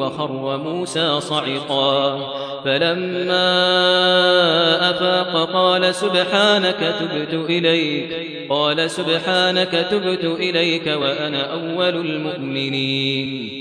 وخر موسى صعقا. فلما أفاق قال سبحانك تبت إليك. قال سبحانك تبت إليك وأنا أول المؤمنين.